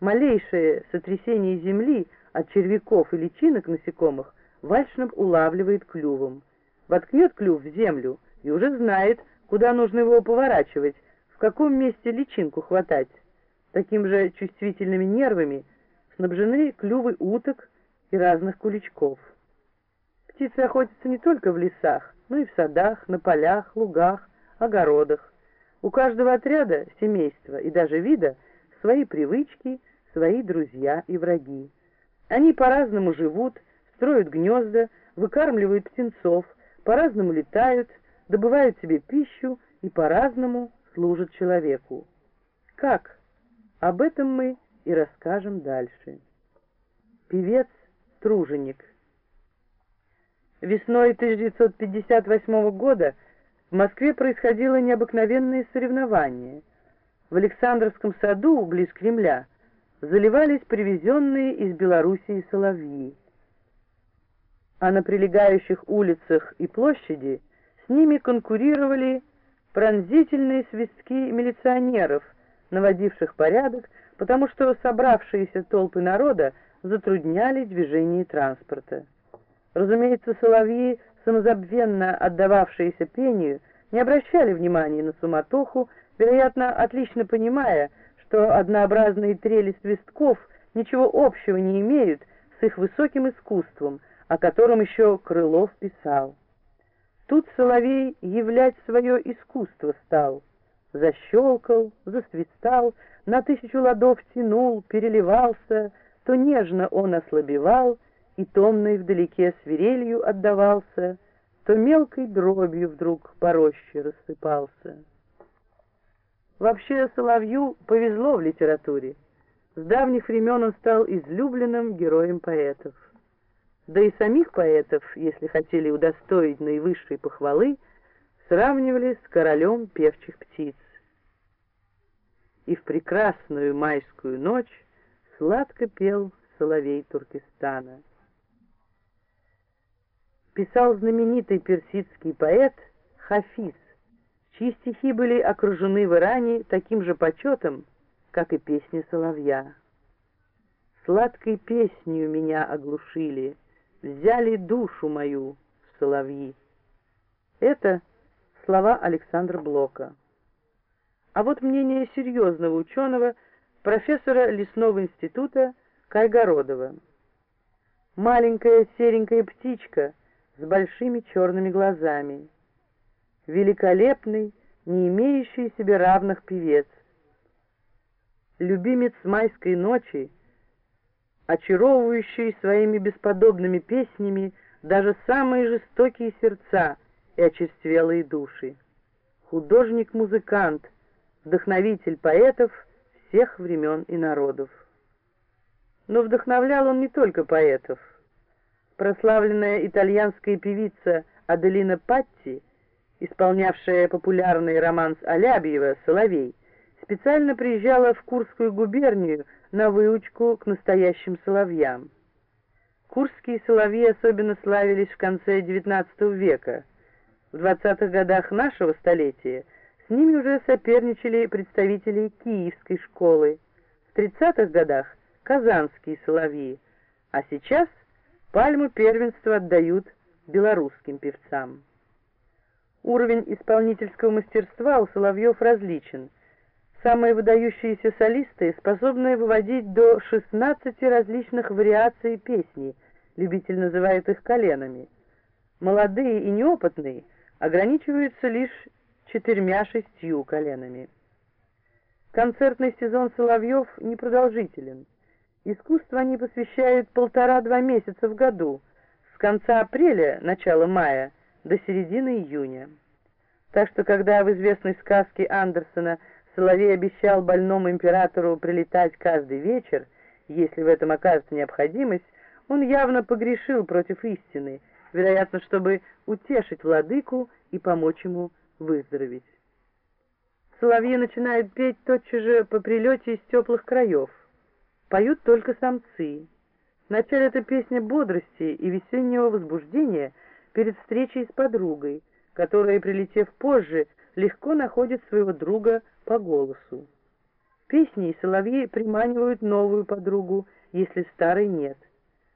Малейшее сотрясение земли от червяков и личинок насекомых Вальшнап улавливает клювом. Воткнет клюв в землю и уже знает, куда нужно его поворачивать, в каком месте личинку хватать. Таким же чувствительными нервами снабжены клювы уток и разных куличков. Птицы охотятся не только в лесах, но и в садах, на полях, лугах, огородах. У каждого отряда, семейства и даже вида свои привычки, свои друзья и враги. Они по-разному живут, строят гнезда, выкармливают птенцов, по-разному летают, добывают себе пищу и по-разному служат человеку. Как? Об этом мы и расскажем дальше. Певец-труженик Весной 1958 года в Москве происходило необыкновенное соревнование. В Александровском саду, близ Кремля, заливались привезенные из Белоруссии соловьи. А на прилегающих улицах и площади с ними конкурировали пронзительные свистки милиционеров, наводивших порядок, потому что собравшиеся толпы народа затрудняли движение транспорта. Разумеется, соловьи, самозабвенно отдававшиеся пению, не обращали внимания на суматоху, вероятно, отлично понимая, что однообразные трели свистков ничего общего не имеют с их высоким искусством, о котором еще Крылов писал. Тут соловей являть свое искусство стал. Защелкал, засвистал, на тысячу ладов тянул, переливался, то нежно он ослабевал, и томной вдалеке свирелью отдавался, то мелкой дробью вдруг по роще рассыпался. Вообще Соловью повезло в литературе. С давних времен он стал излюбленным героем поэтов. Да и самих поэтов, если хотели удостоить наивысшей похвалы, сравнивали с королем певчих птиц. И в прекрасную майскую ночь сладко пел соловей Туркестана писал знаменитый персидский поэт Хафиз, чьи стихи были окружены в Иране таким же почетом, как и песни соловья. Сладкой песнью меня оглушили, взяли душу мою соловьи. Это слова Александра Блока. А вот мнение серьезного ученого, профессора лесного института Кайгородова. Маленькая серенькая птичка — с большими черными глазами. Великолепный, не имеющий себе равных певец. Любимец майской ночи, очаровывающий своими бесподобными песнями даже самые жестокие сердца и очерствелые души. Художник-музыкант, вдохновитель поэтов всех времен и народов. Но вдохновлял он не только поэтов — прославленная итальянская певица Аделина Патти, исполнявшая популярный романс Алябьева «Соловей», специально приезжала в Курскую губернию на выучку к настоящим соловьям. Курские соловьи особенно славились в конце XIX века. В 20-х годах нашего столетия с ними уже соперничали представители киевской школы, в 30-х годах — казанские соловьи, а сейчас — Пальму первенства отдают белорусским певцам. Уровень исполнительского мастерства у Соловьев различен. Самые выдающиеся солисты способны выводить до 16 различных вариаций песни, любитель называет их коленами. Молодые и неопытные ограничиваются лишь четырьмя-шестью коленами. Концертный сезон Соловьев непродолжителен. Искусству они посвящают полтора-два месяца в году, с конца апреля, начала мая, до середины июня. Так что, когда в известной сказке Андерсона Соловей обещал больному императору прилетать каждый вечер, если в этом окажется необходимость, он явно погрешил против истины, вероятно, чтобы утешить владыку и помочь ему выздороветь. Соловьи начинают петь тотчас же по прилете из теплых краев — Поют только самцы. Вначале это песня бодрости и весеннего возбуждения перед встречей с подругой, которая, прилетев позже, легко находит своего друга по голосу. Песни и соловьи приманивают новую подругу, если старой нет.